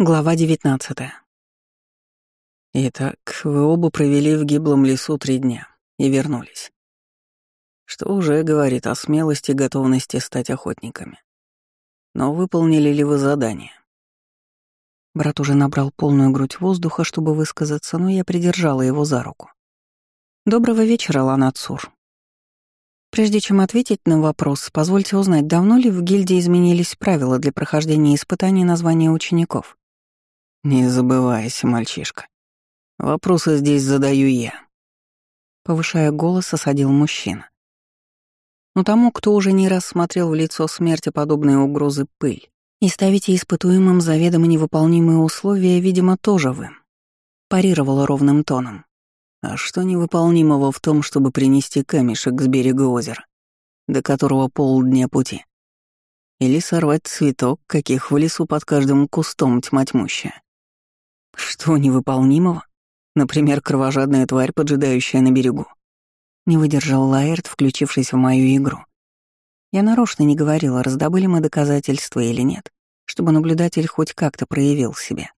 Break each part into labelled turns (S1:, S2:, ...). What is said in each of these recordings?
S1: Глава 19
S2: Итак, вы оба провели в гиблом лесу три дня и вернулись. Что уже говорит о смелости и готовности стать охотниками. Но выполнили ли вы задание?
S1: Брат уже набрал полную грудь воздуха, чтобы высказаться, но я придержала его за руку. «Доброго вечера, Ланацур. Прежде чем ответить на вопрос, позвольте узнать, давно ли в гильдии изменились правила для прохождения испытаний на звание учеников?»
S2: «Не забывайся, мальчишка. Вопросы здесь задаю я».
S1: Повышая голос, осадил мужчина. Но тому, кто уже не раз смотрел в лицо смерти подобные угрозы пыль, и ставите испытуемым заведомо невыполнимые условия, видимо, тоже вы. Парировала ровным тоном.
S2: А что невыполнимого в том, чтобы принести камешек с берега озера, до которого полдня пути? Или сорвать цветок, каких в лесу под каждым кустом тьма тьмущая? Что невыполнимого? Например, кровожадная тварь, поджидающая на берегу.
S1: Не выдержал Лаэрт, включившись в мою игру. Я нарочно не говорила, раздобыли мы доказательства или нет, чтобы наблюдатель хоть как-то проявил себя.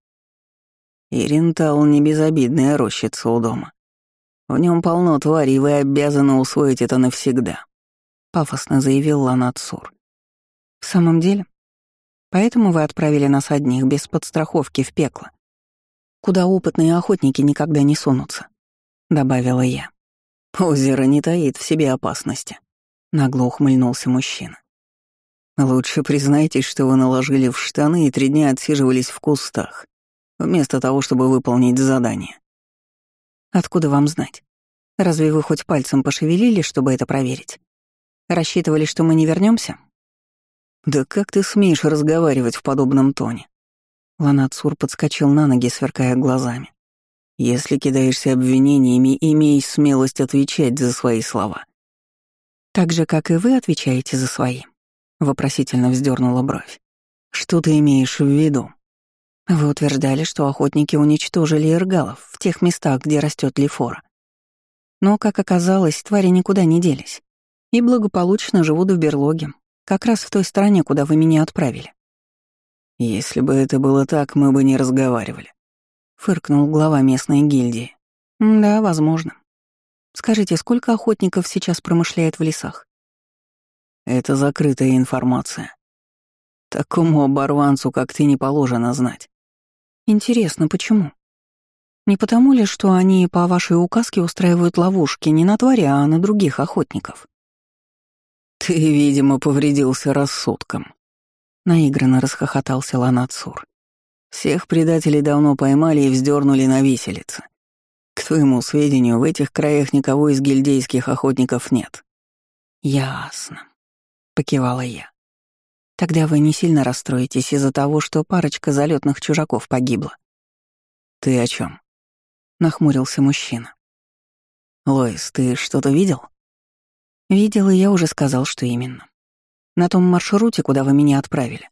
S2: Ирентал — не безобидная рощица у дома. В нем полно тварей, и вы обязаны усвоить это навсегда», — пафосно заявил Ланатсур.
S1: «В самом деле? Поэтому вы отправили нас одних без подстраховки в пекло куда опытные охотники никогда не сунутся», — добавила я.
S2: «Озеро не таит в себе опасности», — нагло ухмыльнулся мужчина. «Лучше признайтесь, что вы наложили в штаны и три дня отсиживались в кустах, вместо того, чтобы выполнить задание».
S1: «Откуда вам знать? Разве вы хоть пальцем пошевелили, чтобы это проверить? Рассчитывали, что мы не вернемся?
S2: «Да как ты смеешь разговаривать в подобном тоне?»
S1: Ланацур подскочил на ноги, сверкая глазами.
S2: «Если кидаешься обвинениями, имей смелость отвечать за свои слова».
S1: «Так же, как и вы отвечаете за свои», — вопросительно вздернула бровь.
S2: «Что ты имеешь в виду?»
S1: «Вы утверждали, что охотники уничтожили эргалов в тех местах, где растет лифора. Но, как оказалось, твари никуда не делись и благополучно живут в берлоге, как раз в той стране, куда вы меня отправили.
S2: «Если бы это было так, мы бы не разговаривали», — фыркнул глава местной гильдии.
S1: «Да, возможно. Скажите, сколько охотников сейчас промышляет в лесах?»
S2: «Это закрытая информация. Такому оборванцу, как ты, не положено знать».
S1: «Интересно, почему?» Не потому ли, что они по вашей указке устраивают ловушки не на твари, а на других охотников?
S2: Ты, видимо, повредился рассудком,
S1: Наигранно расхохотался Ланацур.
S2: Всех предателей давно поймали и вздернули на виселице. К твоему сведению, в этих краях никого из гильдейских охотников нет.
S1: Ясно, покивала я. Тогда вы не сильно расстроитесь из-за того, что парочка залетных чужаков погибла.
S2: Ты о чем?
S1: нахмурился мужчина.
S2: Лоис, ты что-то видел?
S1: Видел, и я уже сказал, что именно. На том маршруте, куда вы меня отправили,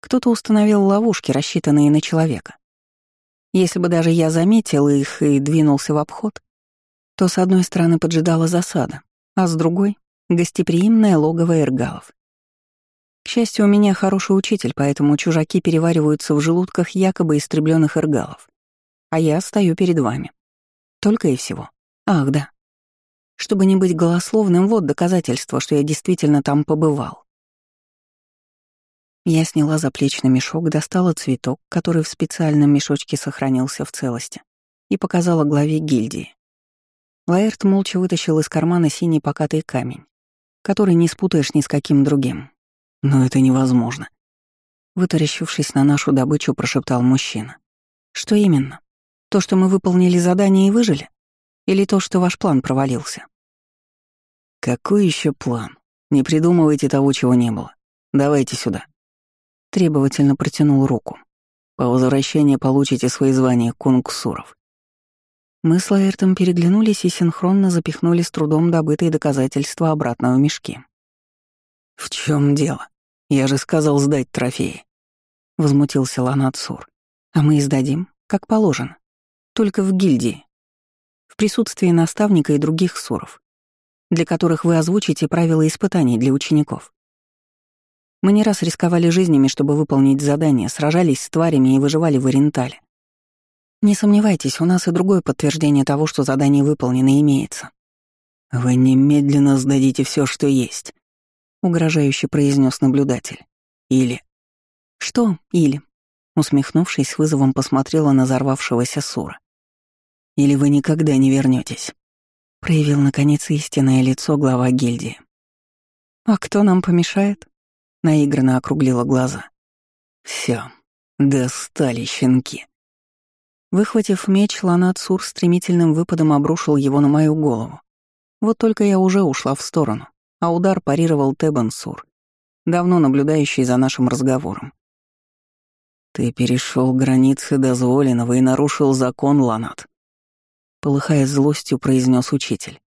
S1: кто-то установил ловушки, рассчитанные на человека. Если бы даже я заметил их и двинулся в обход, то с одной стороны поджидала засада, а с другой — гостеприимное логово эргалов. К счастью, у меня хороший учитель, поэтому чужаки перевариваются в желудках якобы истребленных эргалов. А я стою перед вами. Только и всего. Ах, да. Чтобы не быть голословным, вот доказательство, что я действительно там побывал. Я сняла заплечный мешок, достала цветок, который в специальном мешочке сохранился в целости, и показала главе гильдии. Лаэрт молча вытащил из кармана синий покатый камень, который не спутаешь ни с каким другим.
S2: Но это невозможно.
S1: Вытаращившись на нашу добычу, прошептал мужчина. Что именно? То, что мы выполнили задание и выжили? Или то, что ваш план провалился?
S2: Какой еще план? Не придумывайте того, чего не было. Давайте сюда.
S1: Требовательно протянул руку.
S2: По возвращении получите свои звания кунгсуров.
S1: Мы с Лаэртом переглянулись и синхронно запихнули с трудом добытые доказательства обратно в мешки.
S2: «В чем дело? Я же сказал сдать трофеи», — возмутился Ланатсур.
S1: «А мы издадим, как положено. Только в гильдии. В присутствии наставника и других суров, для которых вы озвучите правила испытаний для учеников. Мы не раз рисковали жизнями, чтобы выполнить задание, сражались с тварями и выживали в Орентале. Не сомневайтесь, у нас и другое подтверждение того, что задание выполнено, имеется.
S2: Вы немедленно сдадите все, что есть, угрожающе произнес наблюдатель. Или.
S1: Что или? Усмехнувшись, вызовом посмотрела на взорвавшегося Сура.
S2: Или вы никогда не вернетесь?
S1: Проявил, наконец, истинное лицо глава гильдии. «А кто нам помешает?» Наигранно округлила глаза.
S2: Все, достали щенки.
S1: Выхватив меч, Ланат Сур стремительным выпадом обрушил его на мою голову. Вот только я уже ушла в сторону, а удар парировал Тебан Сур, давно наблюдающий за нашим разговором.
S2: «Ты перешел границы дозволенного и нарушил закон, Ланат», полыхая злостью, произнес учитель.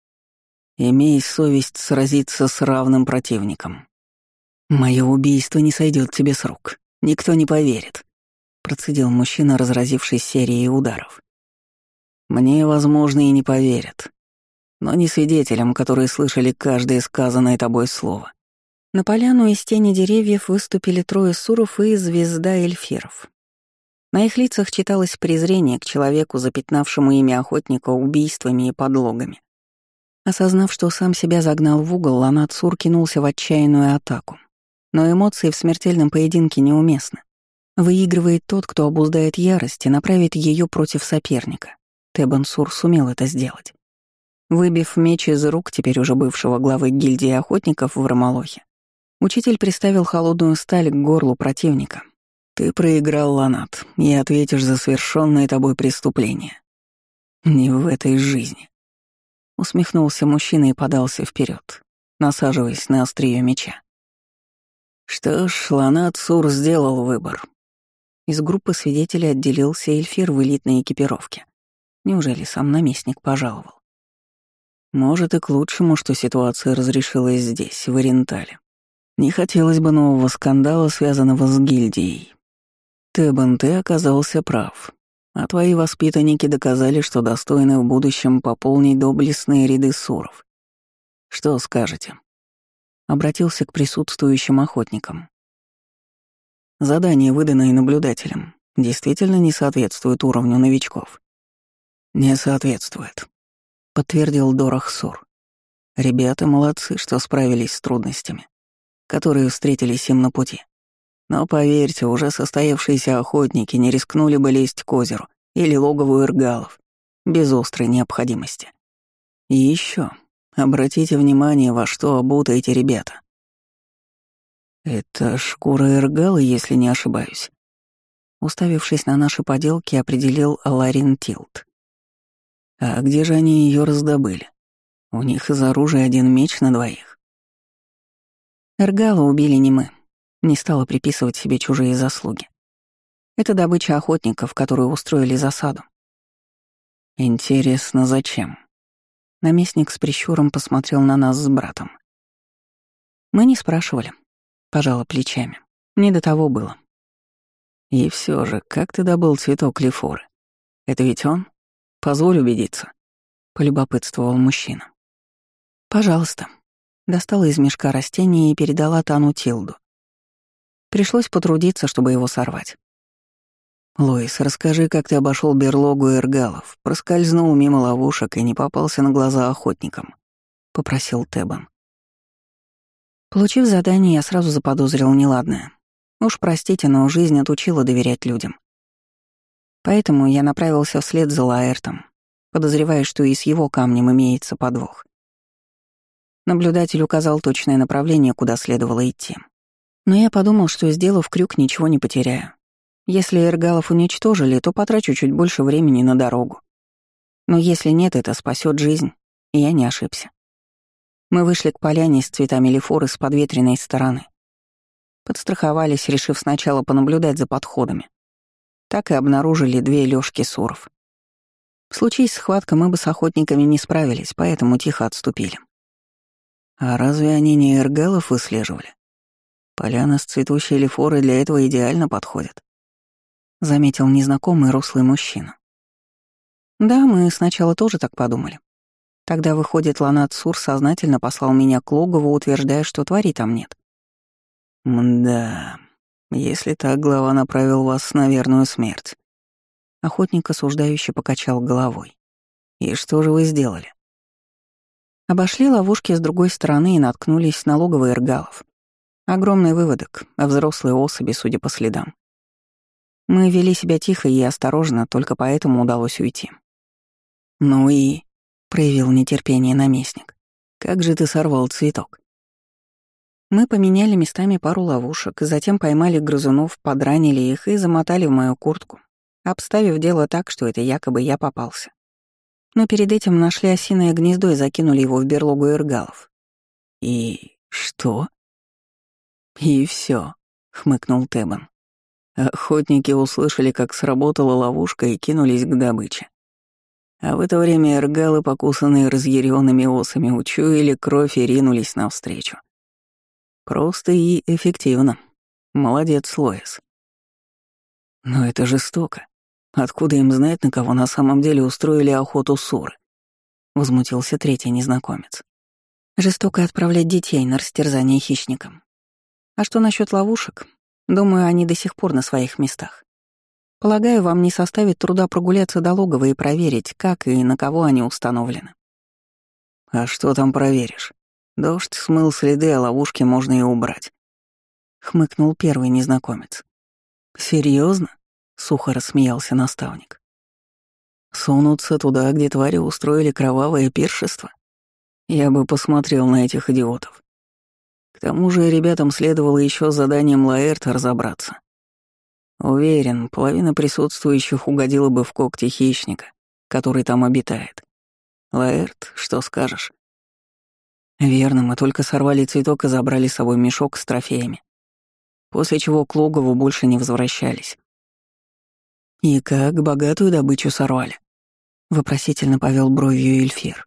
S2: «Имей совесть сразиться с равным противником. Мое убийство не сойдет тебе с рук. Никто не поверит», процедил мужчина, разразившись серией ударов. «Мне, возможно, и не поверят, но не свидетелям, которые слышали каждое сказанное тобой слово».
S1: На поляну из тени деревьев выступили трое суров и звезда эльфиров. На их лицах читалось презрение к человеку, запятнавшему имя охотника убийствами и подлогами. Осознав, что сам себя загнал в угол, Ланат Сур кинулся в отчаянную атаку. Но эмоции в смертельном поединке неуместны. Выигрывает тот, кто обуздает ярость и направит ее против соперника. Тебан Сур сумел это сделать. Выбив меч из рук теперь уже бывшего главы гильдии охотников в Ромолохе, учитель приставил холодную сталь к горлу противника, ты проиграл, Ланат, и ответишь за совершенное тобой преступление. Не в этой жизни. Усмехнулся мужчина и подался вперед, насаживаясь на острие меча. Что ж, Ланат Сур сделал выбор. Из группы свидетелей отделился Эльфир в элитной экипировке. Неужели сам наместник пожаловал? Может, и к лучшему, что ситуация разрешилась здесь, в Орентале. Не хотелось бы нового скандала, связанного с гильдией. Тебан, ты оказался прав. А твои воспитанники доказали, что достойны в будущем пополнить доблестные ряды суров. Что скажете?» Обратился к присутствующим охотникам. Задание, выданное наблюдателем, действительно не соответствует уровню новичков. «Не соответствует», — подтвердил Дорах Сур. «Ребята молодцы, что справились с трудностями, которые встретились им на пути. Но поверьте, уже состоявшиеся охотники не рискнули бы лезть к озеру или логову эргалов без острой необходимости. И еще, обратите внимание, во что обуты эти ребята. Это шкура эргала, если не ошибаюсь. Уставившись на наши поделки, определил Ларин Тилт. А где же они ее раздобыли? У них из оружия один меч на двоих. Эргала убили не мы, не стала приписывать себе чужие заслуги. Это добыча охотников, которые устроили засаду. Интересно, зачем? Наместник с прищуром посмотрел на нас с братом. Мы не спрашивали. Пожала плечами. Не до того было. И все же, как ты добыл цветок лифоры? Это ведь он? Позволь убедиться. Полюбопытствовал мужчина. Пожалуйста. Достала из мешка растения и передала Тану Тилду. Пришлось потрудиться, чтобы его сорвать. «Лоис, расскажи, как ты обошел берлогу эргалов, проскользнул мимо ловушек и не попался на глаза охотникам», — попросил Тебан. Получив задание, я сразу заподозрил неладное. Уж простите, но жизнь отучила доверять людям. Поэтому я направился вслед за Лаэртом, подозревая, что и с его камнем имеется подвох. Наблюдатель указал точное направление, куда следовало идти. Но я подумал, что, сделав крюк, ничего не потеряю. Если эргалов уничтожили, то потрачу чуть больше времени на дорогу. Но если нет, это спасет жизнь, и я не ошибся. Мы вышли к поляне с цветами лифоры с подветренной стороны. Подстраховались, решив сначала понаблюдать за подходами. Так и обнаружили две лёжки суров. Случись схватка, мы бы с охотниками не справились, поэтому тихо отступили. А разве они не эргалов выслеживали? Поляна с цветущей лифорой для этого идеально подходит. Заметил незнакомый рослый мужчина. Да, мы сначала тоже так подумали. Тогда, выходит, Ланат Сур сознательно послал меня к логову, утверждая, что твари там нет.
S2: Мда, если так, глава направил вас на верную смерть. Охотник осуждающе покачал головой. И что же вы сделали?
S1: Обошли ловушки с другой стороны и наткнулись на логово эргалов. Огромный выводок, а взрослые особи, судя по следам. Мы вели себя тихо и осторожно, только поэтому удалось уйти.
S2: «Ну и...» — проявил нетерпение наместник. «Как же ты сорвал цветок?»
S1: Мы поменяли местами пару ловушек, затем поймали грызунов, подранили их и замотали в мою куртку, обставив дело так, что это якобы я попался. Но перед этим нашли осиное гнездо и закинули его в берлогу эргалов.
S2: «И что?» «И все, хмыкнул Тебан. Охотники услышали, как сработала ловушка и кинулись к добыче. А в это время эргалы, покусанные разъяренными осами, учуяли кровь и ринулись навстречу. Просто и эффективно. Молодец, Лоис. Но это жестоко. Откуда им знать, на кого на самом деле устроили охоту суры? Возмутился третий незнакомец.
S1: Жестоко отправлять детей на растерзание хищникам. А что насчет ловушек? Думаю, они до сих пор на своих местах. Полагаю, вам не составит труда прогуляться до логова и проверить, как и на кого они установлены.
S2: А что там проверишь? Дождь смыл следы, а ловушки можно и убрать. Хмыкнул первый незнакомец. Серьезно? сухо рассмеялся наставник. Сунуться туда, где твари устроили кровавое пиршество? Я бы посмотрел на этих идиотов. К тому же ребятам следовало еще с заданием Лаэрта разобраться. Уверен, половина присутствующих угодила бы в когти хищника, который там обитает. Лаэрт, что скажешь? Верно, мы только сорвали цветок и забрали с собой мешок с трофеями. После чего к логову больше не возвращались. «И как богатую добычу сорвали?» — вопросительно повел бровью Эльфир.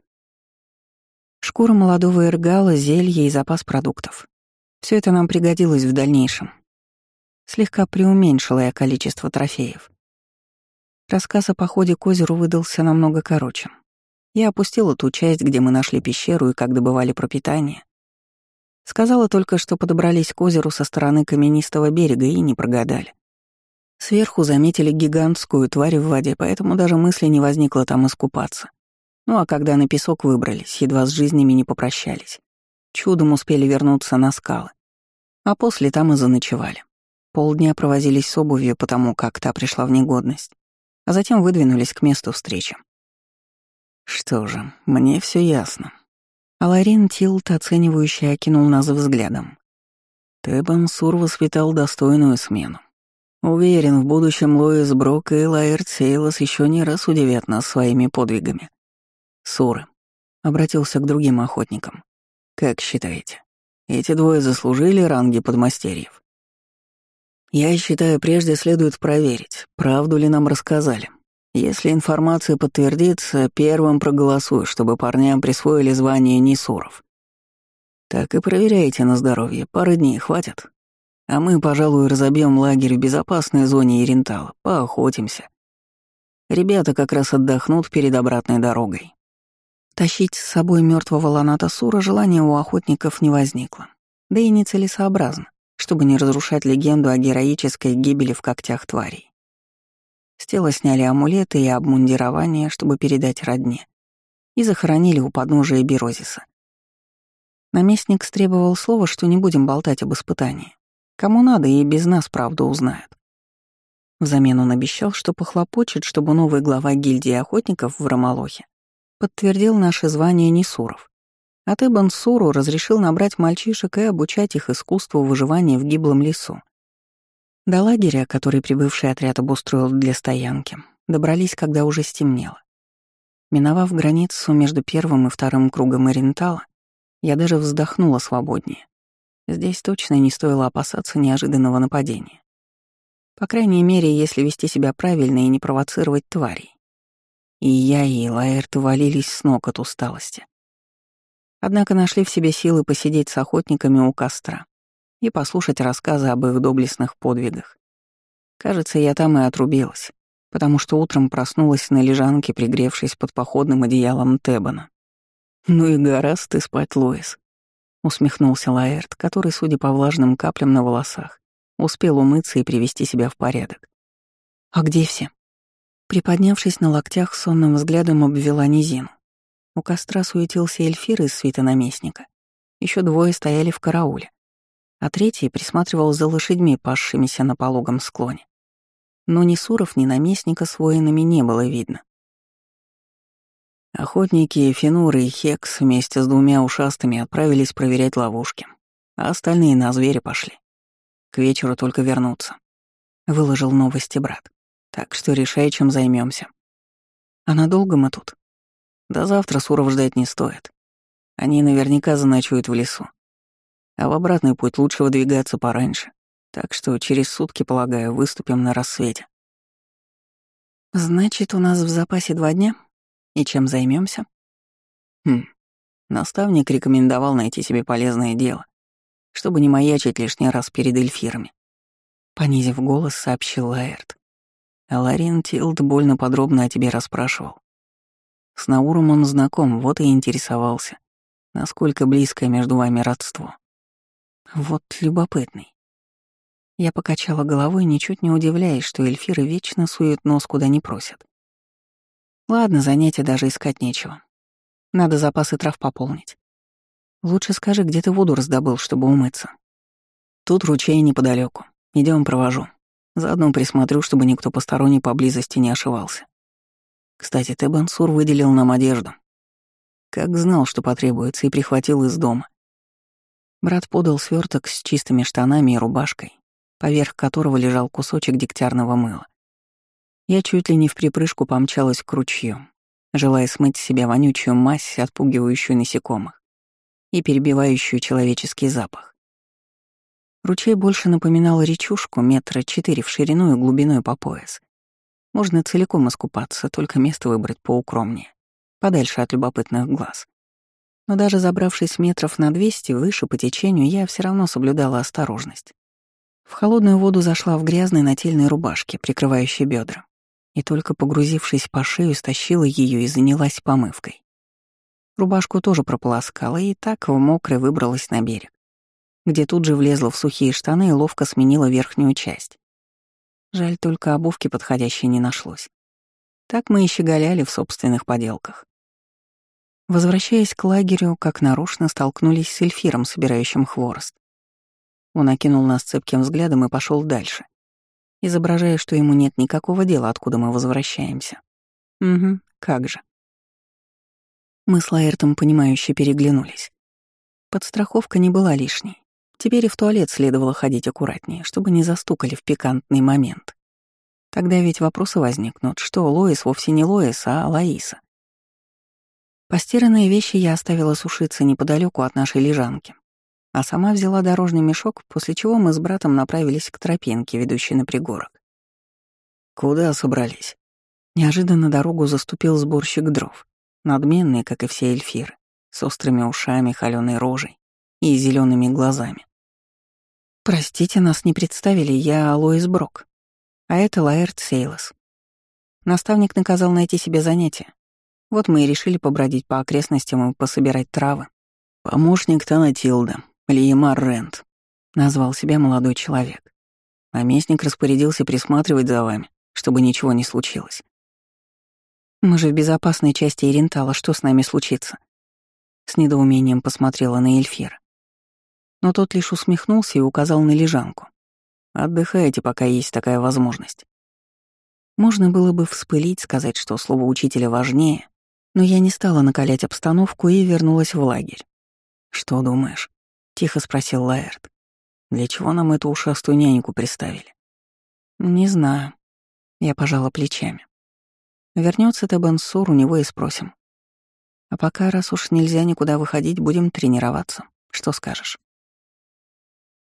S1: Шкура молодого эргала, зелье и запас продуктов. Все это нам пригодилось в дальнейшем, Слегка преуменьшила я количество трофеев. Рассказ о походе к озеру выдался намного короче. Я опустила ту часть, где мы нашли пещеру и как добывали пропитание. Сказала только, что подобрались к озеру со стороны каменистого берега и не прогадали. Сверху заметили гигантскую тварь в воде, поэтому даже мысли не возникло там искупаться. Ну а когда на песок выбрались, едва с жизнями не попрощались. Чудом успели вернуться на скалы. А после там и заночевали. Полдня провозились с обувью, потому как та пришла в негодность, а затем выдвинулись к месту встречи. Что же, мне все ясно. Аларин Тилт, оценивающе окинул нас взглядом. Тебан Сур воспитал достойную смену. Уверен, в будущем Лоис Брок и Лаэрт Сейлос еще не раз удивят нас своими подвигами. Суры. Обратился к другим охотникам. Как считаете, эти двое заслужили ранги подмастерьев? Я считаю, прежде следует проверить, правду ли нам рассказали. Если информация подтвердится, первым проголосую, чтобы парням присвоили звание Нисуров. Так и проверяйте на здоровье, пары дней хватит. А мы, пожалуй, разобьем лагерь в безопасной зоне Ирентала, поохотимся. Ребята как раз отдохнут перед обратной дорогой. Тащить с собой мертвого Ланата Сура желания у охотников не возникло. Да и нецелесообразно чтобы не разрушать легенду о героической гибели в когтях тварей. С тела сняли амулеты и обмундирование, чтобы передать родне, и захоронили у подножия Берозиса. Наместник стребовал слова, что не будем болтать об испытании. Кому надо, и без нас правду узнают. Взамен он обещал, что похлопочет, чтобы новый глава гильдии охотников в Ромолохе подтвердил наше звание Несуров. А Тебан Суру разрешил набрать мальчишек и обучать их искусству выживания в гиблом лесу. До лагеря, который прибывший отряд обустроил для стоянки, добрались, когда уже стемнело. Миновав границу между первым и вторым кругом Орентала, я даже вздохнула свободнее. Здесь точно не стоило опасаться неожиданного нападения. По крайней мере, если вести себя правильно и не провоцировать тварей. И я, и Лаэрт валились с ног от усталости. Однако нашли в себе силы посидеть с охотниками у костра и послушать рассказы об их доблестных подвигах. Кажется, я там и отрубилась, потому что утром проснулась на лежанке, пригревшись под походным одеялом Тебана. «Ну и гораздо ты спать, Луис», — усмехнулся Лаэрт, который, судя по влажным каплям на волосах, успел умыться и привести себя в порядок. «А где все?» Приподнявшись на локтях, сонным взглядом обвела низину. У костра суетился эльфир из свита наместника. Еще двое стояли в карауле, а третий присматривал за лошадьми, пасшимися на пологом склоне. Но ни Суров, ни наместника с воинами не было видно. Охотники Финур и Хекс вместе с двумя ушастыми отправились проверять ловушки, а остальные на зверя пошли. К вечеру только вернуться. Выложил новости брат. Так что решай, чем займемся. А надолго мы тут? До завтра Суров ждать не стоит. Они наверняка заночуют в лесу. А в обратный путь лучше выдвигаться пораньше. Так что через сутки, полагаю, выступим на рассвете. Значит, у нас в запасе два дня? И чем займемся? Хм. Наставник рекомендовал найти себе полезное дело, чтобы не маячить лишний раз перед эльфирами. Понизив голос, сообщил Лаэрт. А Ларин Тилд больно подробно о тебе расспрашивал. С Науром он знаком, вот и интересовался, насколько близкое между вами родство. Вот любопытный. Я покачала головой, ничуть не удивляясь, что эльфиры вечно суют нос куда не просят. Ладно, занятия даже искать нечего. Надо запасы трав пополнить. Лучше скажи, где ты воду раздобыл, чтобы умыться. Тут ручей неподалеку. Идем, провожу. Заодно присмотрю, чтобы никто посторонний поблизости не ошивался. Кстати, ты, Бансур, выделил нам одежду. Как знал, что потребуется, и прихватил из дома. Брат подал сверток с чистыми штанами и рубашкой, поверх которого лежал кусочек дегтярного мыла. Я чуть ли не в припрыжку помчалась к ручью, желая смыть с себя вонючую мазь, отпугивающую насекомых и перебивающую человеческий запах. Ручей больше напоминал речушку метра четыре в ширину и глубиной по пояс. Можно целиком искупаться, только место выбрать поукромнее, подальше от любопытных глаз. Но даже забравшись метров на двести выше по течению, я все равно соблюдала осторожность. В холодную воду зашла в грязной нательной рубашке, прикрывающей бедра и только погрузившись по шею, стащила ее и занялась помывкой. Рубашку тоже прополоскала и так в мокрой выбралась на берег, где тут же влезла в сухие штаны и ловко сменила верхнюю часть. Жаль, только обувки подходящей не нашлось. Так мы и щеголяли в собственных поделках. Возвращаясь к лагерю, как нарочно столкнулись с эльфиром, собирающим хворост. Он окинул нас цепким взглядом и пошел дальше, изображая, что ему нет никакого дела, откуда мы возвращаемся. Угу, как же. Мы с Лаэртом, понимающе переглянулись. Подстраховка не была лишней. Теперь и в туалет следовало ходить аккуратнее, чтобы не застукали в пикантный момент. Тогда ведь вопросы возникнут, что Лоис вовсе не Лоис, а Лаиса. Постиранные вещи я оставила сушиться неподалеку от нашей лежанки, а сама взяла дорожный мешок, после чего мы с братом направились к тропинке, ведущей на пригорок. «Куда собрались?» Неожиданно дорогу заступил сборщик дров, надменный, как и все эльфиры, с острыми ушами, холёной рожей и зелеными глазами. «Простите, нас не представили, я Лоис Брок, а это Лаэрт Сейлос. Наставник наказал найти себе занятие. Вот мы и решили побродить по окрестностям и пособирать травы. Помощник Тана Тилда, Лиемар Рент, назвал себя молодой человек. Наместник распорядился присматривать за вами, чтобы ничего не случилось. Мы же в безопасной части Ирентала, что с нами случится? С недоумением посмотрела на Эльфира. Но тот лишь усмехнулся и указал на лежанку. Отдыхайте, пока есть такая возможность. Можно было бы вспылить, сказать, что слово учителя важнее, но я не стала накалять обстановку и вернулась в лагерь. «Что думаешь?» Тихо спросил Лаэрт. «Для чего нам эту ушастую няньку приставили?» «Не знаю». Я пожала плечами. Вернется Тебенсур, у него и спросим. А пока, раз уж нельзя никуда выходить, будем тренироваться. Что скажешь?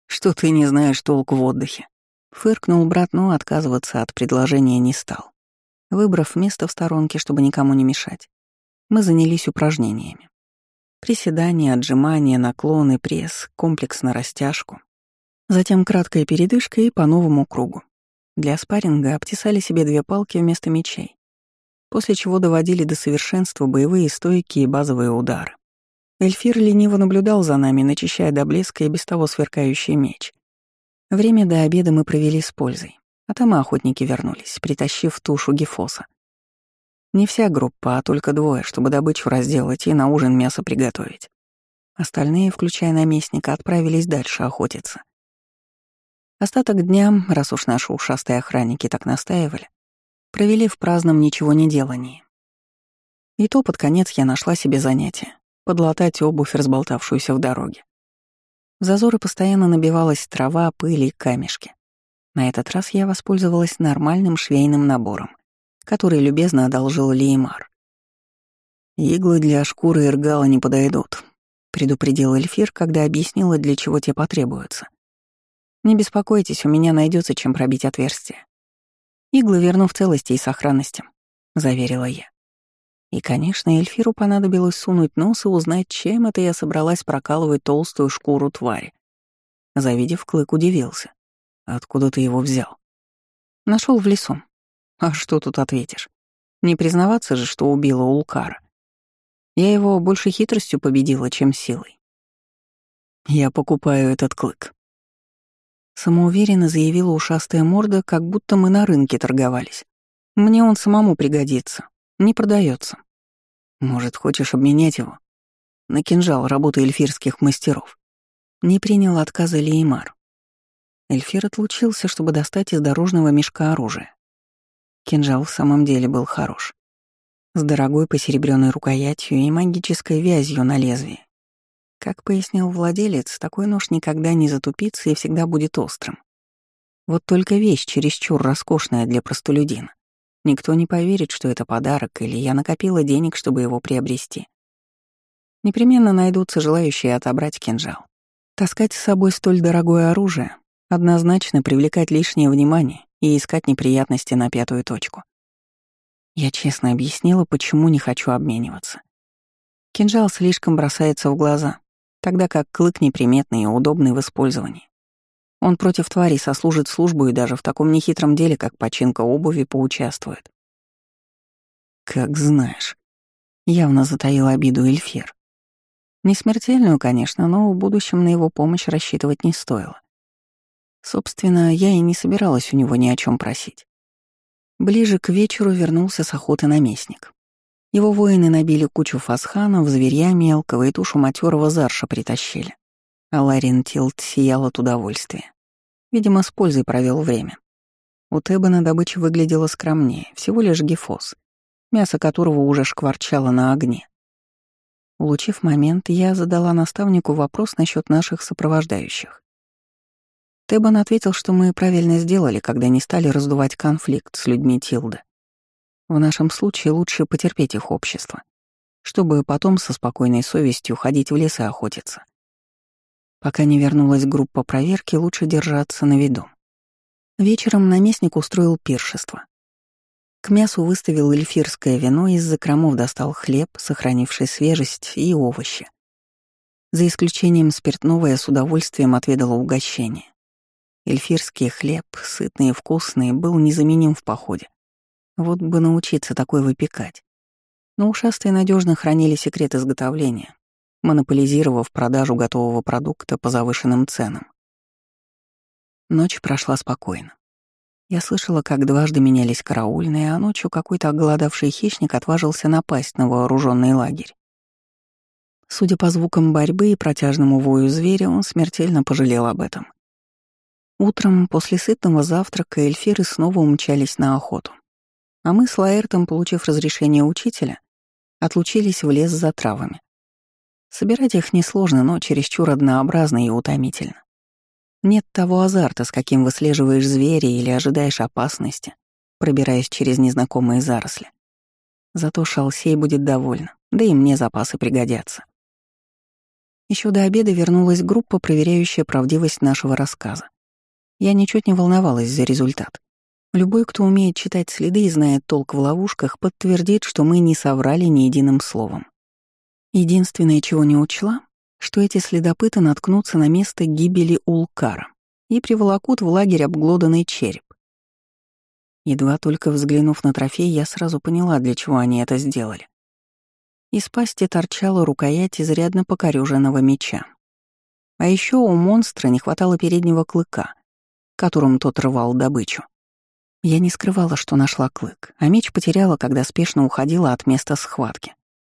S1: Что ты не знаешь толк в отдыхе? Фыркнул брат, но отказываться от предложения не стал. Выбрав место в сторонке, чтобы никому не мешать, мы занялись упражнениями. Приседания, отжимания, наклоны, пресс, комплекс на растяжку. Затем краткая передышка и по новому кругу. Для спарринга обтесали себе две палки вместо мечей, после чего доводили до совершенства боевые стойки и базовые удары. Эльфир лениво наблюдал за нами, начищая до блеска и без того сверкающий меч. Время до обеда мы провели с пользой, а там охотники вернулись, притащив тушу гифоса. Не вся группа, а только двое, чтобы добычу разделать и на ужин мясо приготовить. Остальные, включая наместника, отправились дальше охотиться. Остаток дня, раз уж наши ушастые охранники так настаивали, провели в праздном ничего не делании. И то под конец я нашла себе занятие — подлатать обувь, разболтавшуюся в дороге. В зазоры постоянно набивалась трава, пыль и камешки. На этот раз я воспользовалась нормальным швейным набором, который любезно одолжил Леймар. «Иглы для шкуры эргала не подойдут», — предупредил Эльфир, когда объяснила, для чего те потребуются. «Не беспокойтесь, у меня найдется чем пробить отверстие. Иглы верну в целости и сохранности», — заверила я. И, конечно, Эльфиру понадобилось сунуть нос и узнать, чем это я собралась прокалывать толстую шкуру твари. Завидев, Клык удивился. «Откуда ты его взял?» Нашел в лесу. А что тут ответишь? Не признаваться же, что убила Улкара. Я его больше хитростью победила, чем силой. Я покупаю этот клык. Самоуверенно заявила ушастая морда, как будто мы на рынке торговались. Мне он самому пригодится. Не продается. Может, хочешь обменять его? На кинжал работы эльфирских мастеров. Не принял отказа Леймар. Эльфир отлучился, чтобы достать из дорожного мешка оружие. Кинжал в самом деле был хорош. С дорогой посеребрённой рукоятью и магической вязью на лезвии. Как пояснил владелец, такой нож никогда не затупится и всегда будет острым. Вот только вещь чересчур роскошная для простолюдина. Никто не поверит, что это подарок, или я накопила денег, чтобы его приобрести. Непременно найдутся желающие отобрать кинжал. Таскать с собой столь дорогое оружие — однозначно привлекать лишнее внимание и искать неприятности на пятую точку. Я честно объяснила, почему не хочу обмениваться. Кинжал слишком бросается в глаза, тогда как клык неприметный и удобный в использовании. Он против тварей сослужит службу и даже в таком нехитром деле, как починка обуви, поучаствует. Как знаешь. Явно затаил обиду Эльфир. Не смертельную, конечно, но в будущем на его помощь рассчитывать не стоило. Собственно, я и не собиралась у него ни о чем просить. Ближе к вечеру вернулся с охоты наместник. Его воины набили кучу фасханов, зверья мелкого и тушу матерого зарша притащили. А Ларин Тилт сиял от удовольствия. Видимо, с пользой провел время. У Тебана добыча выглядела скромнее, всего лишь гифос, мясо которого уже шкварчало на огне. Улучив момент, я задала наставнику вопрос насчет наших сопровождающих. Тебан ответил, что мы правильно сделали, когда не стали раздувать конфликт с людьми Тилда. В нашем случае лучше потерпеть их общество, чтобы потом со спокойной совестью ходить в лес и охотиться. Пока не вернулась группа проверки, лучше держаться на виду. Вечером наместник устроил пиршество. К мясу выставил эльфирское вино, из закромов достал хлеб, сохранивший свежесть, и овощи. За исключением спиртного я с удовольствием отведала угощение. Эльфирский хлеб, сытный и вкусный, был незаменим в походе. Вот бы научиться такой выпекать. Но ушастые надежно хранили секрет изготовления, монополизировав продажу готового продукта по завышенным ценам. Ночь прошла спокойно. Я слышала, как дважды менялись караульные, а ночью какой-то оголодавший хищник отважился напасть на вооруженный лагерь. Судя по звукам борьбы и протяжному вою зверя, он смертельно пожалел об этом. Утром, после сытного завтрака, эльфиры снова умчались на охоту. А мы с Лаэртом, получив разрешение учителя, отлучились в лес за травами. Собирать их несложно, но чересчур однообразно и утомительно. Нет того азарта, с каким выслеживаешь зверя или ожидаешь опасности, пробираясь через незнакомые заросли. Зато Шалсей будет довольна, да и мне запасы пригодятся. Еще до обеда вернулась группа, проверяющая правдивость нашего рассказа. Я ничуть не волновалась за результат. Любой, кто умеет читать следы и знает толк в ловушках, подтвердит, что мы не соврали ни единым словом. Единственное, чего не учла, что эти следопыты наткнутся на место гибели Улкара и приволокут в лагерь обглоданный череп. Едва только взглянув на трофей, я сразу поняла, для чего они это сделали. Из пасти торчала рукоять изрядно покорёженного меча. А еще у монстра не хватало переднего клыка, которым тот рвал добычу. Я не скрывала, что нашла клык, а меч потеряла, когда спешно уходила от места схватки,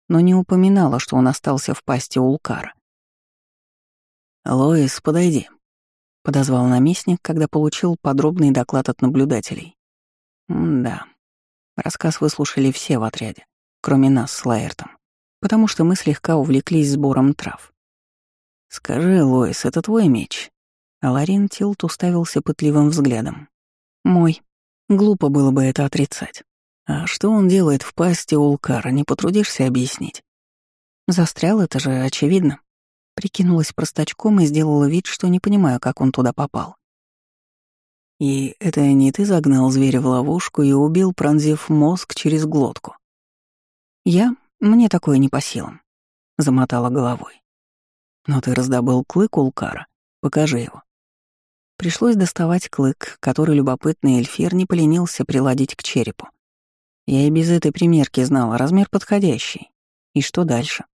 S1: но не упоминала, что он остался в пасти Улкара.
S2: «Лоис, подойди», — подозвал наместник, когда получил подробный доклад от наблюдателей.
S1: Да, рассказ выслушали все в отряде, кроме нас с Лаэртом, потому что мы слегка увлеклись сбором трав.
S2: «Скажи, Лоис, это твой меч?»
S1: А Ларин Тилт уставился пытливым взглядом. «Мой. Глупо было бы это отрицать.
S2: А что он делает в пасти Улкара, не потрудишься объяснить?»
S1: «Застрял, это же очевидно». Прикинулась простачком и сделала вид, что не понимаю, как он туда попал.
S2: «И это не ты загнал зверя в ловушку и убил, пронзив мозг через глотку?»
S1: «Я? Мне такое не по силам», — замотала головой.
S2: «Но ты раздобыл клык Улкара. Покажи его».
S1: Пришлось доставать клык, который любопытный эльфир не поленился приладить к черепу. Я и без этой примерки знала, размер подходящий. И что дальше?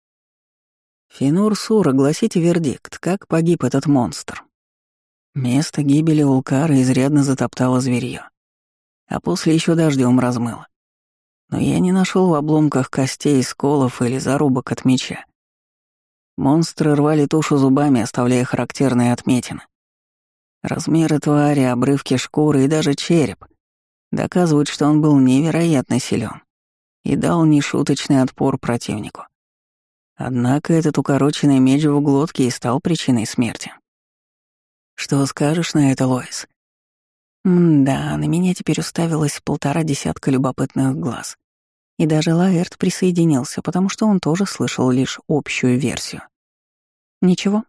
S2: Финур Сур, огласите вердикт, как погиб этот монстр. Место гибели Улкара изрядно затоптало зверье, а после еще дождем размыло. Но я не нашел в обломках костей, сколов или зарубок от меча. Монстры рвали тушу зубами, оставляя характерные отметины. Размеры твари, обрывки шкуры и даже череп доказывают, что он был невероятно силен и дал нешуточный отпор противнику. Однако этот укороченный меч в глотке и стал причиной смерти. Что скажешь на это, Лоис?
S1: да, на меня теперь уставилось полтора десятка любопытных глаз. И даже Лаэрт присоединился, потому что он тоже слышал лишь общую версию. Ничего.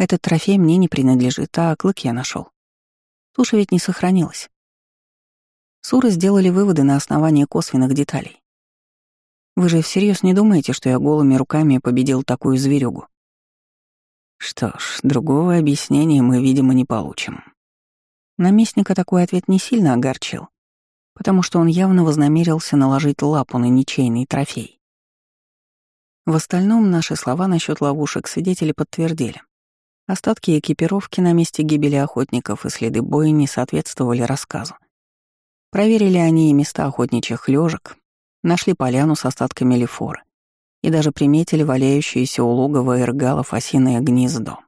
S1: Этот трофей мне не принадлежит, а клык я нашел. Туша ведь не сохранилась. Суры сделали выводы на основании косвенных деталей. Вы же всерьез не думаете, что я голыми руками победил такую зверюгу?
S2: Что ж, другого объяснения мы, видимо, не получим.
S1: Наместника такой ответ не сильно огорчил, потому что он явно вознамерился наложить лапу на ничейный трофей. В остальном наши слова насчет ловушек свидетели подтвердили. Остатки экипировки на месте гибели охотников и следы боя не соответствовали рассказу. Проверили они и места охотничьих лёжек, Нашли поляну с остатками лифора и даже приметили валяющееся у логова эргалов осиное гнездо.